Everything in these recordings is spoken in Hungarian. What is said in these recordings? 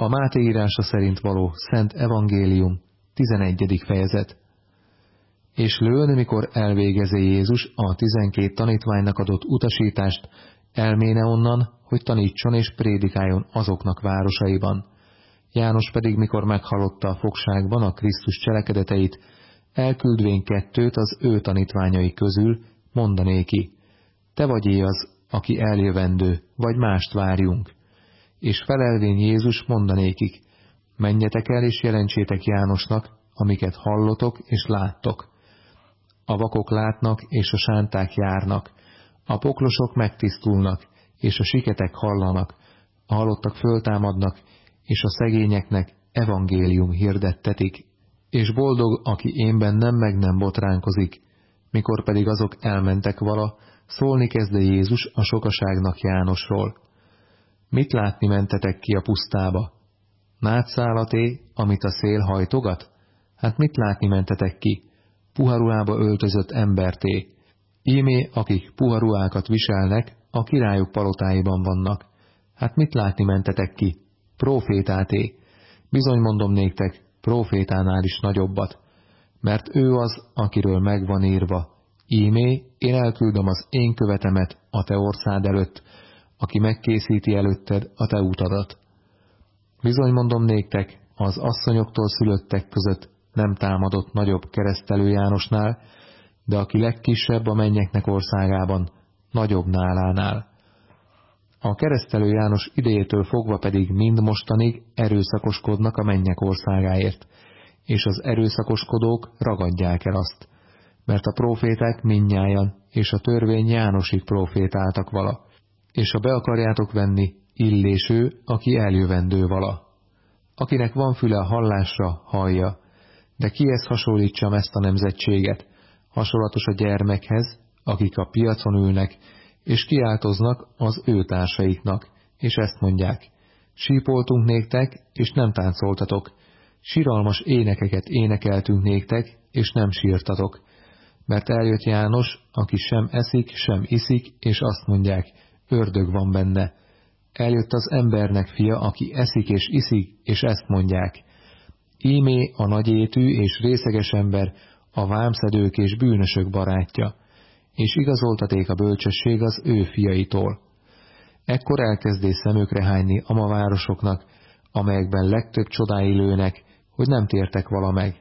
A Máté írása szerint való Szent Evangélium, 11. fejezet. És lőn, mikor elvégezi Jézus a tizenkét tanítványnak adott utasítást, elméne onnan, hogy tanítson és prédikáljon azoknak városaiban. János pedig, mikor meghallotta a fogságban a Krisztus cselekedeteit, elküldvén kettőt az ő tanítványai közül, mondanéki, te vagy az, aki eljövendő, vagy mást várjunk. És felelvén Jézus mondanékik, menjetek el és jelentsétek Jánosnak, amiket hallotok és láttok. A vakok látnak, és a sánták járnak, a poklosok megtisztulnak, és a siketek hallanak, a halottak föltámadnak, és a szegényeknek evangélium hirdettetik, és boldog, aki én bennem meg nem botránkozik, mikor pedig azok elmentek vala, szólni kezdte Jézus a sokaságnak Jánosról. Mit látni mentetek ki a pusztába? Nátszálaté, amit a szél hajtogat? Hát mit látni mentetek ki? Puharuába öltözött emberté. Ímé, akik puharuákat viselnek, a királyok palotáiban vannak. Hát mit látni mentetek ki? Profétáté. Bizony mondom néktek, profétánál is nagyobbat. Mert ő az, akiről megvan írva. Ímé, én elküldöm az én követemet a te orszád előtt, aki megkészíti előtted a te utadat. Bizony mondom néktek, az asszonyoktól szülöttek között nem támadott nagyobb keresztelő Jánosnál, de aki legkisebb a mennyeknek országában, nagyobb nálánál. A keresztelő János idejétől fogva pedig mind mostanig erőszakoskodnak a mennyek országáért, és az erőszakoskodók ragadják el azt, mert a proféták minnyájan, és a törvény Jánosig profétáltak vala, és ha be akarjátok venni, illéső, aki eljövendő vala. Akinek van füle a hallásra, hallja, de kihez hasonlítsam ezt a nemzetséget? Hasonlatos a gyermekhez, akik a piacon ülnek, és kiáltoznak az ő társaiknak, és ezt mondják, sípoltunk néktek, és nem táncoltatok, siralmas énekeket énekeltünk néktek, és nem sírtatok, mert eljött János, aki sem eszik, sem iszik, és azt mondják, ördög van benne. Eljött az embernek fia, aki eszik és iszik, és ezt mondják, Ímé a nagyétű és részeges ember, a vámszedők és bűnösök barátja, és igazoltaték a bölcsesség az ő fiaitól. Ekkor elkezdé szemükre hányni a ma városoknak, amelyekben legtöbb csodái lőnek, hogy nem tértek vala meg.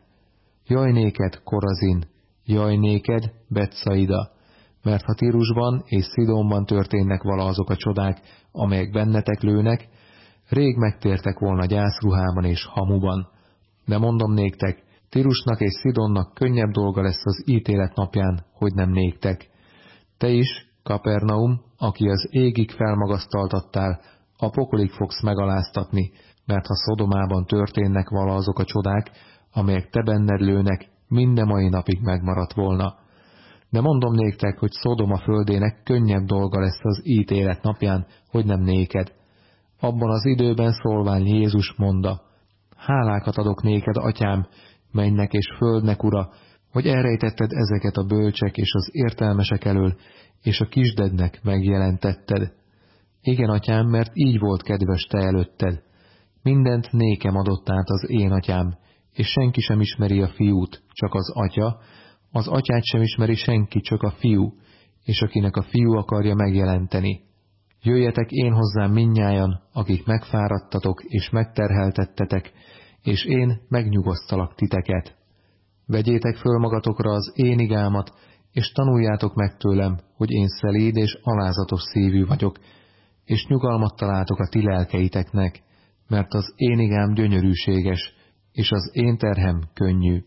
Jaj néked, Korazin, jaj néked, Betsaida, mert ha Tirusban és Szidonban történnek vala azok a csodák, amelyek bennetek lőnek, rég megtértek volna gyászruhában és hamuban. De mondom néktek, Tirusnak és Szidonnak könnyebb dolga lesz az ítélet napján, hogy nem néktek. Te is, Kapernaum, aki az égig felmagasztaltattál, a pokolig fogsz megaláztatni, mert ha Szodomában történnek vala azok a csodák, amelyek te benned lőnek, minden mai napig megmaradt volna. De mondom néktek, hogy Szodoma földének könnyebb dolga lesz az ítélet napján, hogy nem néked. Abban az időben szólván Jézus monda, Hálákat adok néked, atyám, mennek és földnek, ura, hogy elrejtetted ezeket a bölcsek és az értelmesek elől, és a kisdednek megjelentetted. Igen, atyám, mert így volt kedves te előtted. Mindent nékem adott át az én atyám, és senki sem ismeri a fiút, csak az atya, az atyát sem ismeri senki, csak a fiú, és akinek a fiú akarja megjelenteni. Jöjjetek én hozzám minnyájan, akik megfáradtatok és megterheltettetek, és én megnyugosztalak titeket. Vegyétek föl magatokra az én igámat, és tanuljátok meg tőlem, hogy én szelíd és alázatos szívű vagyok, és nyugalmat találtok a ti lelkeiteknek, mert az én igám gyönyörűséges, és az én terhem könnyű.